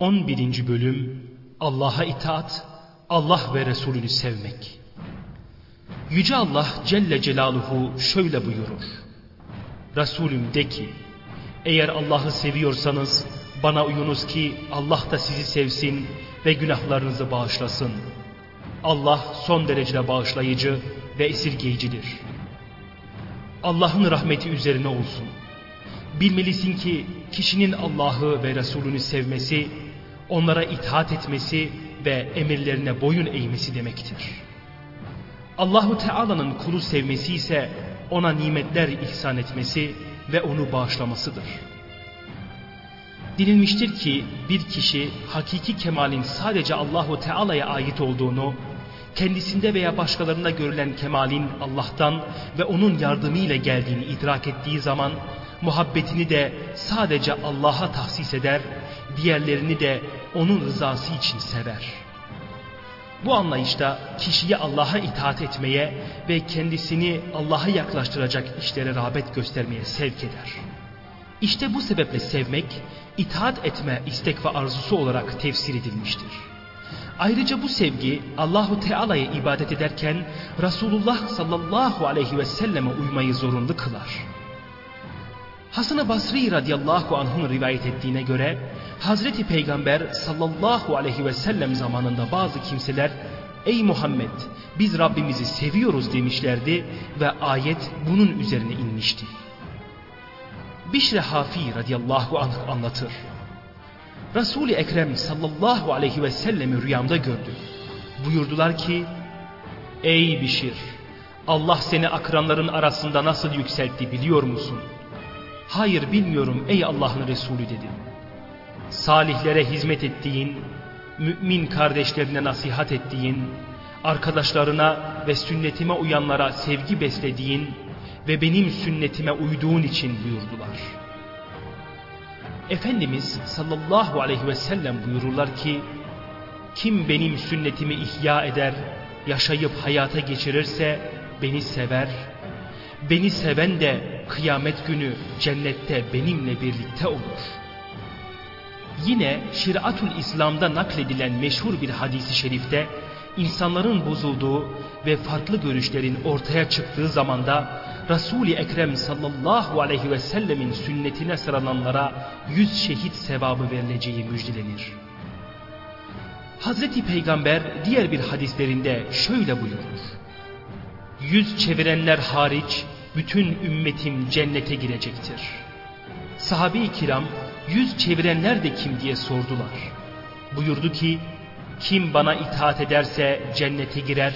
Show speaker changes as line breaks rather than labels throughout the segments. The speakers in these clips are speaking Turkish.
11. Bölüm Allah'a itaat, Allah ve Resulünü sevmek. Yüce Allah Celle Celaluhu şöyle buyurur. Resulüm de ki, eğer Allah'ı seviyorsanız bana uyunuz ki Allah da sizi sevsin ve günahlarınızı bağışlasın. Allah son derecede bağışlayıcı ve esirgeyicidir. Allah'ın rahmeti üzerine olsun. Bilmelisin ki kişinin Allah'ı ve Resulünü sevmesi, onlara itaat etmesi ve emirlerine boyun eğmesi demektir. Allahu Teala'nın kulu sevmesi ise ona nimetler ihsan etmesi ve onu bağışlamasıdır. Dinilmiştir ki bir kişi hakiki kemalin sadece Allahu Teala'ya ait olduğunu, kendisinde veya başkalarında görülen kemalin Allah'tan ve onun yardımıyla geldiğini idrak ettiği zaman muhabbetini de sadece Allah'a tahsis eder, diğerlerini de onun rızası için sever. Bu anlayışta kişiyi Allah'a itaat etmeye ve kendisini Allah'a yaklaştıracak işlere rağbet göstermeye sevk eder. İşte bu sebeple sevmek, itaat etme istek ve arzusu olarak tefsir edilmiştir. Ayrıca bu sevgi Allahu Teala'ya ibadet ederken Resulullah sallallahu aleyhi ve selleme uymayı zorunlu kılar. Hasan-ı Basri radıyallahu anh'ın rivayet ettiğine göre Hazreti Peygamber sallallahu aleyhi ve sellem zamanında bazı kimseler Ey Muhammed biz Rabbimizi seviyoruz demişlerdi ve ayet bunun üzerine inmişti. Bişre Hafi radıyallahu anh anlatır. Resul-i Ekrem sallallahu aleyhi ve sellemi rüyamda gördü. Buyurdular ki Ey Bişir Allah seni akranların arasında nasıl yükseltti biliyor musun? Hayır bilmiyorum ey Allah'ın Resulü dedim. Salihlere hizmet ettiğin, mümin kardeşlerine nasihat ettiğin, arkadaşlarına ve sünnetime uyanlara sevgi beslediğin ve benim sünnetime uyduğun için buyurdular. Efendimiz sallallahu aleyhi ve sellem buyururlar ki, kim benim sünnetimi ihya eder, yaşayıp hayata geçirirse beni sever, beni seven de kıyamet günü cennette benimle birlikte olur. Yine Şiratül İslam'da nakledilen meşhur bir hadisi şerifte insanların bozulduğu ve farklı görüşlerin ortaya çıktığı zamanda Resul-i Ekrem sallallahu aleyhi ve sellemin sünnetine sıralananlara yüz şehit sevabı verileceği müjdelenir. Hazreti Peygamber diğer bir hadislerinde şöyle buyurur. Yüz çevirenler hariç bütün ümmetim cennete girecektir. Sahabe-i kiram yüz çevirenler de kim diye sordular. Buyurdu ki kim bana itaat ederse cennete girer,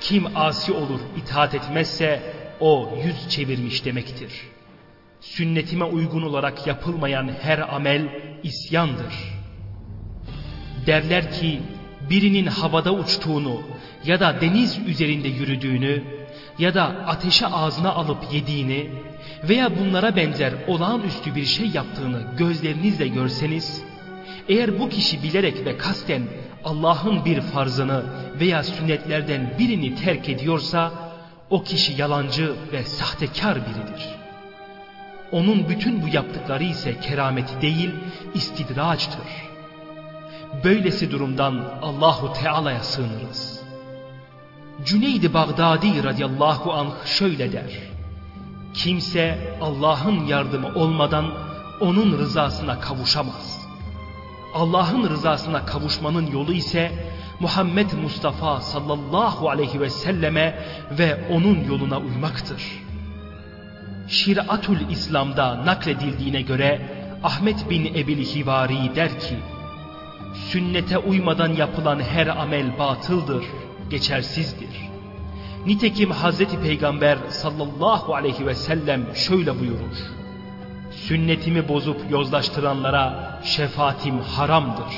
kim asi olur itaat etmezse o yüz çevirmiş demektir. Sünnetime uygun olarak yapılmayan her amel isyandır. Derler ki birinin havada uçtuğunu ya da deniz üzerinde yürüdüğünü ya da ateşe ağzına alıp yediğini veya bunlara benzer olağanüstü bir şey yaptığını gözlerinizle görseniz, eğer bu kişi bilerek ve kasten Allah'ın bir farzını veya sünnetlerden birini terk ediyorsa, o kişi yalancı ve sahtekar biridir. Onun bütün bu yaptıkları ise kerameti değil, istidraçtır. Böylesi durumdan Allahu Teala'ya sığınırız. Cüneyd-i Bağdadi radıyallahu anh şöyle der. Kimse Allah'ın yardımı olmadan onun rızasına kavuşamaz. Allah'ın rızasına kavuşmanın yolu ise Muhammed Mustafa sallallahu aleyhi ve selleme ve onun yoluna uymaktır. Şiratül İslam'da nakledildiğine göre Ahmet bin Ebil Hivari der ki, Sünnete uymadan yapılan her amel batıldır, geçersizdir. Nitekim Hazreti Peygamber sallallahu aleyhi ve sellem şöyle buyurur. Sünnetimi bozup yozlaştıranlara şefaatim haramdır.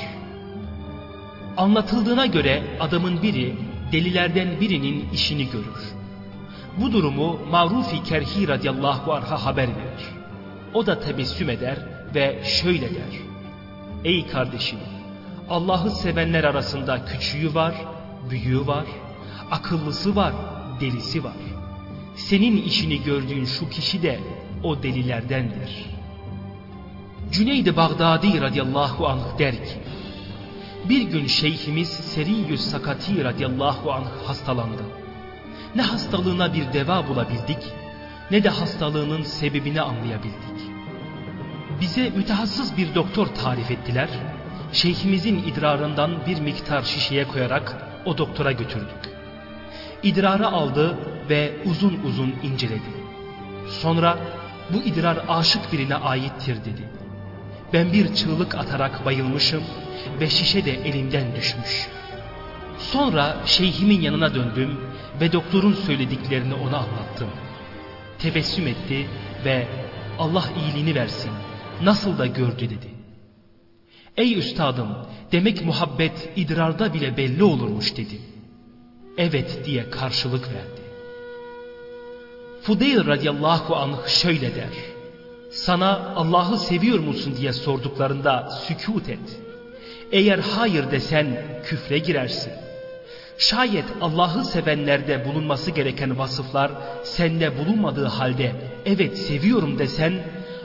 Anlatıldığına göre adamın biri delilerden birinin işini görür. Bu durumu Marufi Kerhi radıyallahu anh'a haber verir. O da tebessüm eder ve şöyle der. Ey kardeşim Allah'ı sevenler arasında küçüğü var, büyüğü var, akıllısı var, delisi var. Senin işini gördüğün şu kişi de o delilerdendir. Cüneyd-i Bağdadi radıyallahu anh der ki, bir gün şeyhimiz Seriyyüz Sakati radıyallahu anh hastalandı. Ne hastalığına bir deva bulabildik, ne de hastalığının sebebini anlayabildik. Bize mütehassıs bir doktor tarif ettiler. Şeyhimizin idrarından bir miktar şişeye koyarak o doktora götürdük. İdrarı aldı ve uzun uzun inceledi. Sonra bu idrar aşık birine aittir dedi. Ben bir çığlık atarak bayılmışım ve şişe de elimden düşmüş. Sonra şeyhimin yanına döndüm ve doktorun söylediklerini ona anlattım. Tebessüm etti ve Allah iyiliğini versin nasıl da gördü dedi. Ey üstadım demek muhabbet idrarda bile belli olurmuş dedi. Evet diye karşılık verdi. Fudeyl radıyallahu anh şöyle der. Sana Allah'ı seviyor musun diye sorduklarında sükut et. Eğer hayır desen küfre girersin. Şayet Allah'ı sevenlerde bulunması gereken vasıflar sende bulunmadığı halde evet seviyorum desen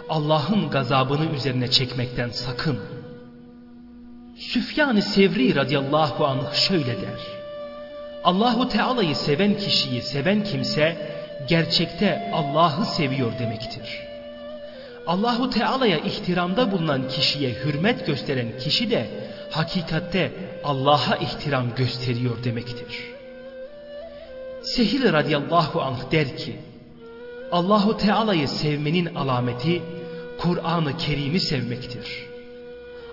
Allah'ın gazabını üzerine çekmekten sakın. Süfyan-ı Sevri radıyallahu anh şöyle der. Allahu Teala'yı seven kişiyi seven kimse gerçekte Allah'ı seviyor demektir. Allahu Teala'ya ihtiramda bulunan kişiye hürmet gösteren kişi de hakikatte Allah'a ihtiram gösteriyor demektir. Sehil radıyallahu anh der ki, Allahu Teala'yı sevmenin alameti Kur'an-ı Kerim'i sevmektir.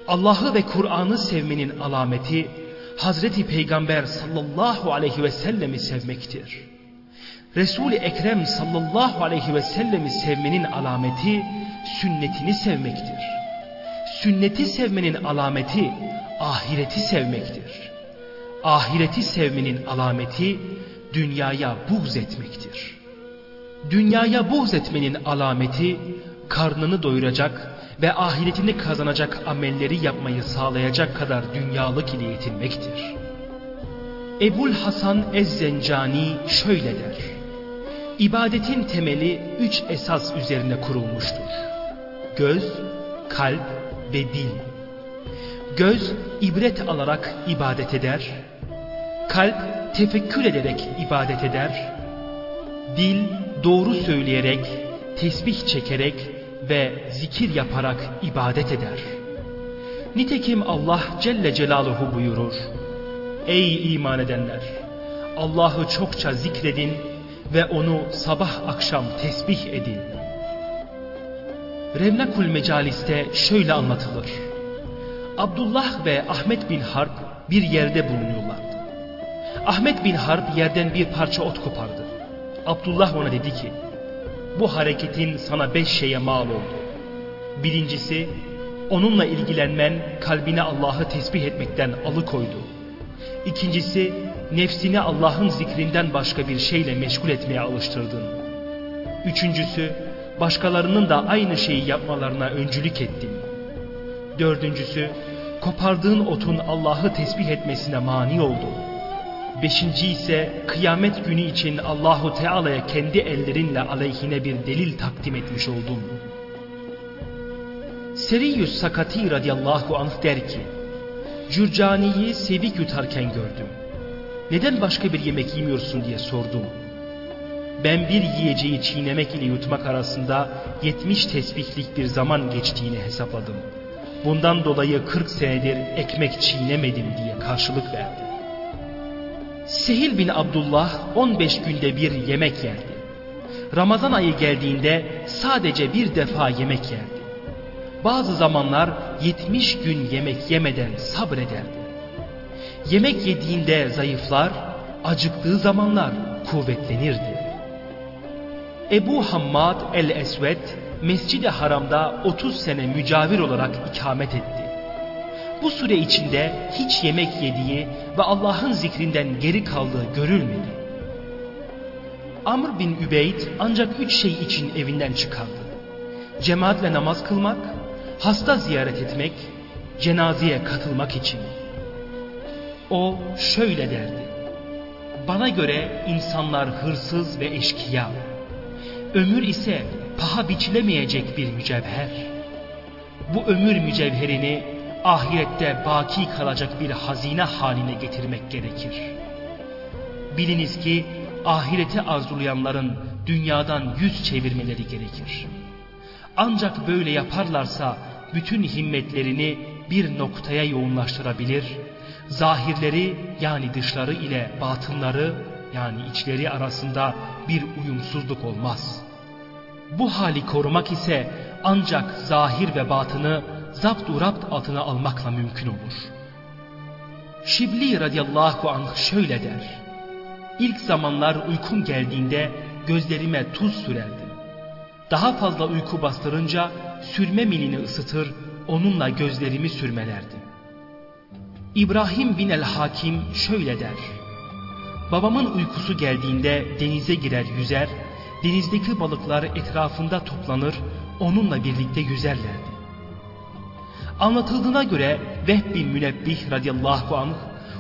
Allah'ı ve Kur'an'ı sevmenin alameti Hazreti Peygamber sallallahu aleyhi ve sellemi sevmektir. Resul-i Ekrem sallallahu aleyhi ve sellemi sevmenin alameti sünnetini sevmektir. Sünneti sevmenin alameti ahireti sevmektir. Ahireti sevmenin alameti dünyaya buğz etmektir. Dünyaya buğz etmenin alameti karnını doyuracak ve ahiretini kazanacak amelleri yapmayı sağlayacak kadar dünyalık ile yetinmektir. Ebul Hasan Ez-Zencani şöyle der. İbadetin temeli üç esas üzerine kurulmuştur. Göz, kalp ve dil. Göz ibret alarak ibadet eder. Kalp tefekkür ederek ibadet eder. Dil doğru söyleyerek, tesbih çekerek ve zikir yaparak ibadet eder. Nitekim Allah Celle Celaluhu buyurur. Ey iman edenler! Allah'ı çokça zikredin ve onu sabah akşam tesbih edin. Revnakul Mecalis'te şöyle anlatılır. Abdullah ve Ahmet bin Harp bir yerde bulunuyorlardı. Ahmet bin Harp yerden bir parça ot kopardı. Abdullah ona dedi ki, bu hareketin sana beş şeye mal oldu. Birincisi, onunla ilgilenmen kalbine Allah'ı tesbih etmekten alıkoydu. İkincisi, nefsini Allah'ın zikrinden başka bir şeyle meşgul etmeye alıştırdın. Üçüncüsü, başkalarının da aynı şeyi yapmalarına öncülük ettin. Dördüncüsü, kopardığın otun Allah'ı tesbih etmesine mani oldu. Beşinci ise kıyamet günü için Allahu Teala'ya kendi ellerinle aleyhine bir delil takdim etmiş oldun. Seriyyüs Sakati radıyallahu anh der ki, Cürcani'yi sevik yutarken gördüm. Neden başka bir yemek yemiyorsun diye sordum. Ben bir yiyeceği çiğnemek ile yutmak arasında 70 tesbihlik bir zaman geçtiğini hesapladım. Bundan dolayı 40 senedir ekmek çiğnemedim diye karşılık verdi. Sehil bin Abdullah 15 günde bir yemek yerdi. Ramazan ayı geldiğinde sadece bir defa yemek yerdi. Bazı zamanlar 70 gün yemek yemeden sabrederdi. Yemek yediğinde zayıflar, acıktığı zamanlar kuvvetlenirdi. Ebu Hammad el-Esved Mescid-i Haram'da 30 sene mücavir olarak ikamet etti. Bu süre içinde hiç yemek yediği ve Allah'ın zikrinden geri kaldığı görülmedi. Amr bin Übeyd ancak üç şey için evinden çıkardı. Cemaatle namaz kılmak, hasta ziyaret etmek, cenazeye katılmak için. O şöyle derdi. Bana göre insanlar hırsız ve eşkıya. Ömür ise paha biçilemeyecek bir mücevher. bu ömür mücevherini ahirette baki kalacak bir hazine haline getirmek gerekir. Biliniz ki ahireti arzulayanların dünyadan yüz çevirmeleri gerekir. Ancak böyle yaparlarsa bütün himmetlerini bir noktaya yoğunlaştırabilir, zahirleri yani dışları ile batınları yani içleri arasında bir uyumsuzluk olmaz. Bu hali korumak ise ancak zahir ve batını zapt urapt altına almakla mümkün olur. Şibli radıyallahu anh şöyle der. İlk zamanlar uykum geldiğinde gözlerime tuz sürerdim. Daha fazla uyku bastırınca sürme milini ısıtır, onunla gözlerimi sürmelerdim. İbrahim bin el-Hakim şöyle der. Babamın uykusu geldiğinde denize girer yüzer, denizdeki balıklar etrafında toplanır, onunla birlikte yüzerlerdi. Anlatıldığına göre Vehb bin Münebbih radıyallahu anh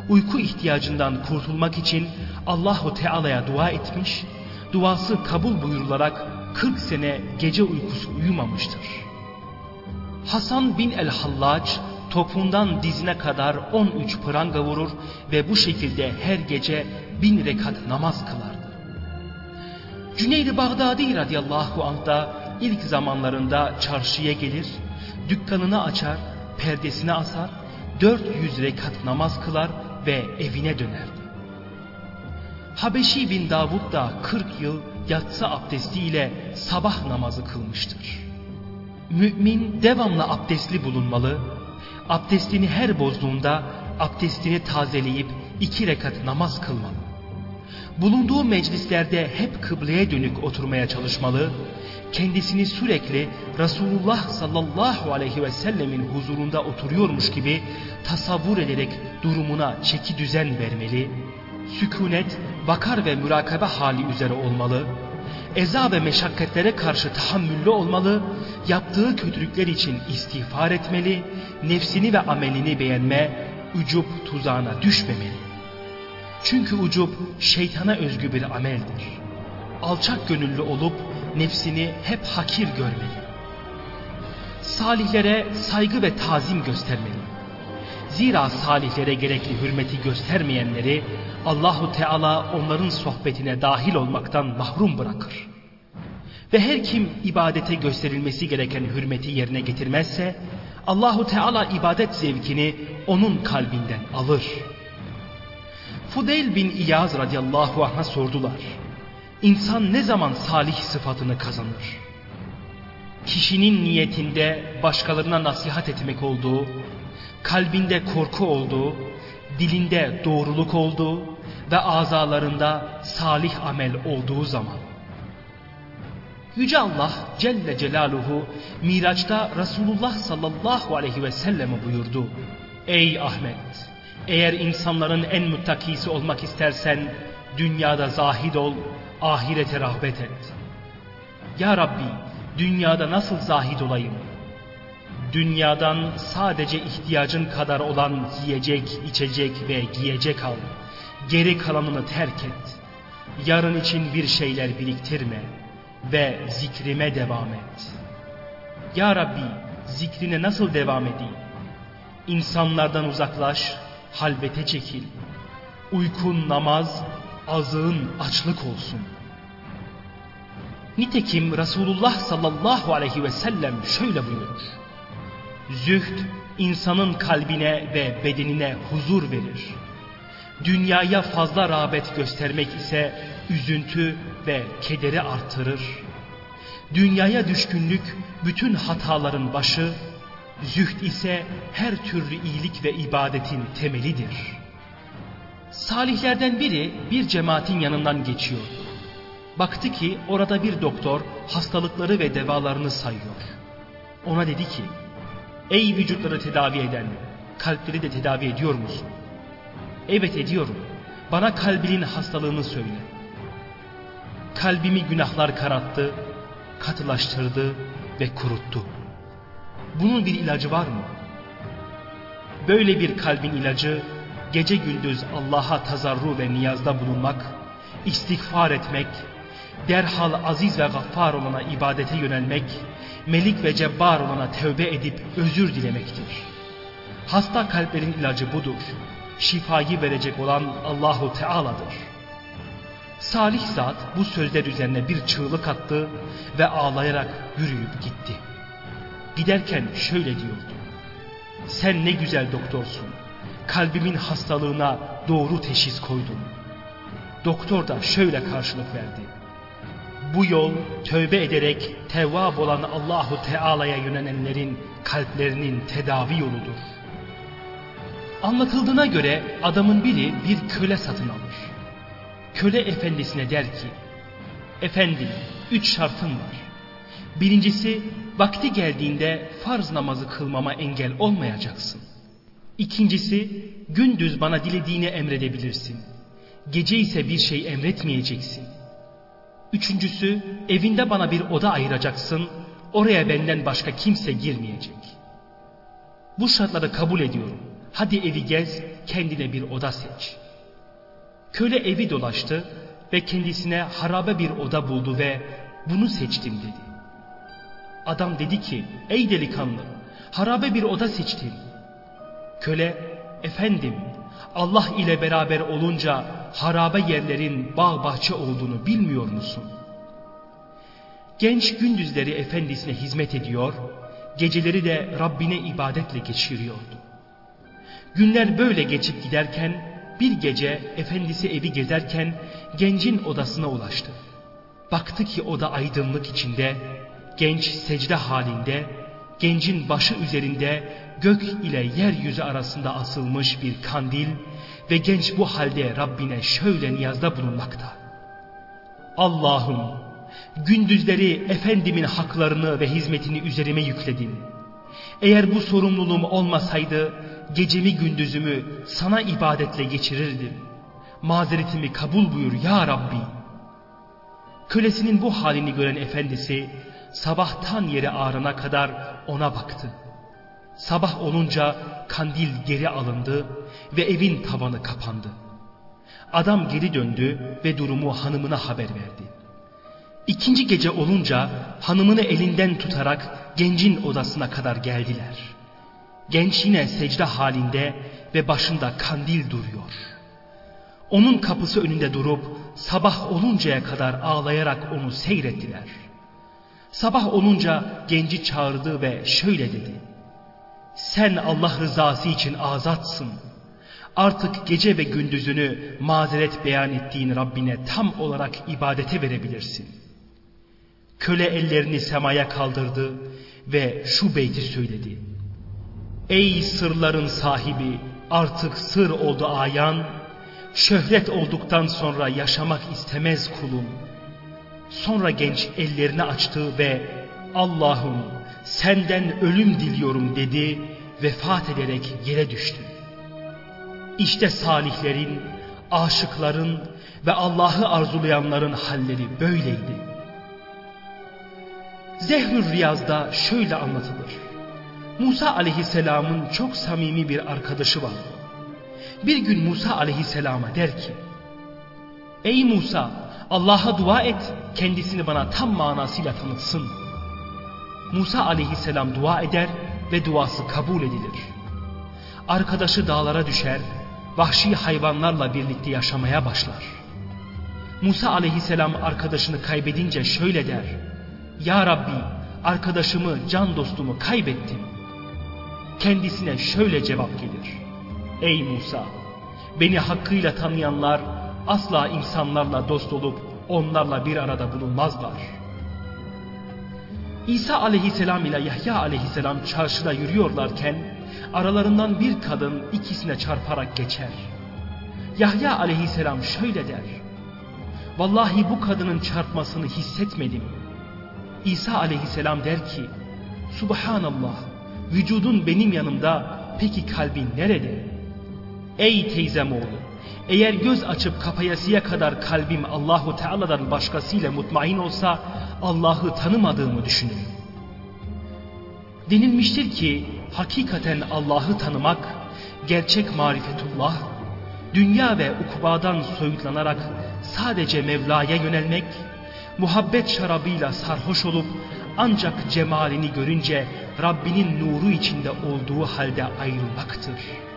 uyku ihtiyacından kurtulmak için Allahu Teala'ya dua etmiş, duası kabul buyurularak 40 sene gece uykusu uyumamıştır. Hasan bin el-Hallac topundan dizine kadar 13 pranga vurur ve bu şekilde her gece bin rekat namaz kılardı. Cüneyd-i Bağdadi radıyallahu anh da ilk zamanlarında çarşıya gelir, dükkanını açar, perdesini asar, 400 rekat namaz kılar ve evine dönerdi. Habeşi bin Davud da 40 yıl yatsı abdestiyle sabah namazı kılmıştır. Mümin devamlı abdestli bulunmalı, abdestini her bozduğunda abdestini tazeleyip iki rekat namaz kılmalı. Bulunduğu meclislerde hep kıbleye dönük oturmaya çalışmalı, kendisini sürekli Resulullah sallallahu aleyhi ve sellemin huzurunda oturuyormuş gibi tasavvur ederek durumuna çeki düzen vermeli, sükunet, vakar ve mürakabe hali üzere olmalı, eza ve meşakkatlere karşı tahammüllü olmalı, yaptığı kötülükler için istiğfar etmeli, nefsini ve amelini beğenme, ücub tuzağına düşmemeli. Çünkü ucub şeytana özgü bir ameldir. Alçak gönüllü olup nefsini hep hakir görmeli. Salihlere saygı ve tazim göstermeli. Zira salihlere gerekli hürmeti göstermeyenleri Allahu Teala onların sohbetine dahil olmaktan mahrum bırakır. Ve her kim ibadete gösterilmesi gereken hürmeti yerine getirmezse Allahu Teala ibadet zevkini onun kalbinden alır. Fudeyl bin İyaz radıyallahu anh'a sordular. İnsan ne zaman salih sıfatını kazanır? Kişinin niyetinde başkalarına nasihat etmek olduğu, kalbinde korku olduğu, dilinde doğruluk olduğu ve azalarında salih amel olduğu zaman. Yüce Allah Celle Celaluhu Miraç'ta Resulullah sallallahu aleyhi ve selleme buyurdu. Ey Ahmet! Eğer insanların en muttakisi olmak istersen dünyada zahid ol, ahirete rahbet et. Ya Rabbi dünyada nasıl zahid olayım? Dünyadan sadece ihtiyacın kadar olan yiyecek, içecek ve giyecek al. Geri kalanını terk et. Yarın için bir şeyler biriktirme ve zikrime devam et. Ya Rabbi zikrine nasıl devam edeyim? İnsanlardan uzaklaş, halvete çekil. Uykun namaz, azığın açlık olsun. Nitekim Resulullah sallallahu aleyhi ve sellem şöyle buyurur. Zühd insanın kalbine ve bedenine huzur verir. Dünyaya fazla rağbet göstermek ise üzüntü ve kederi artırır. Dünyaya düşkünlük bütün hataların başı, Zühd ise her türlü iyilik ve ibadetin temelidir. Salihlerden biri bir cemaatin yanından geçiyor. Baktı ki orada bir doktor hastalıkları ve devalarını sayıyor. Ona dedi ki, Ey vücutları tedavi eden, kalpleri de tedavi ediyor musun? Evet ediyorum. Bana kalbinin hastalığını söyle. Kalbimi günahlar karattı, katılaştırdı ve kuruttu. Bunun bir ilacı var mı? Böyle bir kalbin ilacı gece gündüz Allah'a tazarru ve niyazda bulunmak, istiğfar etmek, derhal aziz ve gaffar olana ibadete yönelmek, melik ve cebbar olana tövbe edip özür dilemektir. Hasta kalplerin ilacı budur. Şifayı verecek olan Allahu Teala'dır. Salih zat bu sözler üzerine bir çığlık attı ve ağlayarak yürüyüp gitti. Giderken şöyle diyordu. Sen ne güzel doktorsun. Kalbimin hastalığına doğru teşhis koydun. Doktor da şöyle karşılık verdi. Bu yol tövbe ederek tevvab olan Allahu Teala'ya yönelenlerin kalplerinin tedavi yoludur. Anlatıldığına göre adamın biri bir köle satın alır. Köle efendisine der ki, Efendim, üç şartım var. Birincisi, vakti geldiğinde farz namazı kılmama engel olmayacaksın. İkincisi, gündüz bana dilediğini emredebilirsin. Gece ise bir şey emretmeyeceksin. Üçüncüsü, evinde bana bir oda ayıracaksın, oraya benden başka kimse girmeyecek. Bu şartları kabul ediyorum. Hadi evi gez, kendine bir oda seç. Köle evi dolaştı ve kendisine harabe bir oda buldu ve bunu seçtim dedi. Adam dedi ki, ey delikanlı, harabe bir oda seçtim. Köle, efendim, Allah ile beraber olunca harabe yerlerin bağ bahçe olduğunu bilmiyor musun? Genç gündüzleri efendisine hizmet ediyor, geceleri de Rabbine ibadetle geçiriyordu. Günler böyle geçip giderken bir gece efendisi evi gezerken gencin odasına ulaştı. Baktı ki oda aydınlık içinde, genç secde halinde, gencin başı üzerinde gök ile yeryüzü arasında asılmış bir kandil ve genç bu halde Rabbine şöyle niyazda bulunmakta. Allah'ım gündüzleri efendimin haklarını ve hizmetini üzerime yükledin. Eğer bu sorumluluğum olmasaydı gecemi gündüzümü sana ibadetle geçirirdim. Mazeretimi kabul buyur ya Rabbi. Kölesinin bu halini gören efendisi sabahtan yere ağrına kadar ona baktı. Sabah olunca kandil geri alındı ve evin tavanı kapandı. Adam geri döndü ve durumu hanımına haber verdi. İkinci gece olunca hanımını elinden tutarak gencin odasına kadar geldiler. Genç yine secde halinde ve başında kandil duruyor. Onun kapısı önünde durup sabah oluncaya kadar ağlayarak onu seyrettiler. Sabah olunca genci çağırdı ve şöyle dedi. Sen Allah rızası için azatsın. Artık gece ve gündüzünü mazeret beyan ettiğin Rabbine tam olarak ibadete verebilirsin. Köle ellerini semaya kaldırdı ve şu beyti söyledi. Ey sırların sahibi artık sır oldu ayan, şöhret olduktan sonra yaşamak istemez kulum. Sonra genç ellerini açtı ve Allah'ım senden ölüm diliyorum dedi vefat ederek yere düştü. İşte salihlerin, aşıkların ve Allah'ı arzulayanların halleri böyleydi. Zehrül Riyaz'da şöyle anlatılır. Musa aleyhisselamın çok samimi bir arkadaşı var. Bir gün Musa aleyhisselama der ki, Ey Musa Allah'a dua et kendisini bana tam manasıyla tanıtsın. Musa aleyhisselam dua eder ve duası kabul edilir. Arkadaşı dağlara düşer, vahşi hayvanlarla birlikte yaşamaya başlar. Musa aleyhisselam arkadaşını kaybedince şöyle der, Ya Rabbi arkadaşımı, can dostumu kaybettim. Kendisine şöyle cevap gelir, Ey Musa, beni hakkıyla tanıyanlar asla insanlarla dost olup onlarla bir arada bulunmazlar.'' İsa aleyhisselam ile Yahya aleyhisselam çarşıda yürüyorlarken aralarından bir kadın ikisine çarparak geçer. Yahya aleyhisselam şöyle der. Vallahi bu kadının çarpmasını hissetmedim. İsa aleyhisselam der ki Subhanallah vücudun benim yanımda peki kalbin nerede? Ey teyzem oğlu eğer göz açıp kapayasıya kadar kalbim Allahu Teala'dan başkasıyla mutmain olsa Allah'ı tanımadığımı düşünün. Denilmiştir ki hakikaten Allah'ı tanımak, gerçek marifetullah, dünya ve ukubadan soyutlanarak sadece Mevla'ya yönelmek, muhabbet şarabıyla sarhoş olup ancak cemalini görünce Rabbinin nuru içinde olduğu halde ayrılmaktır.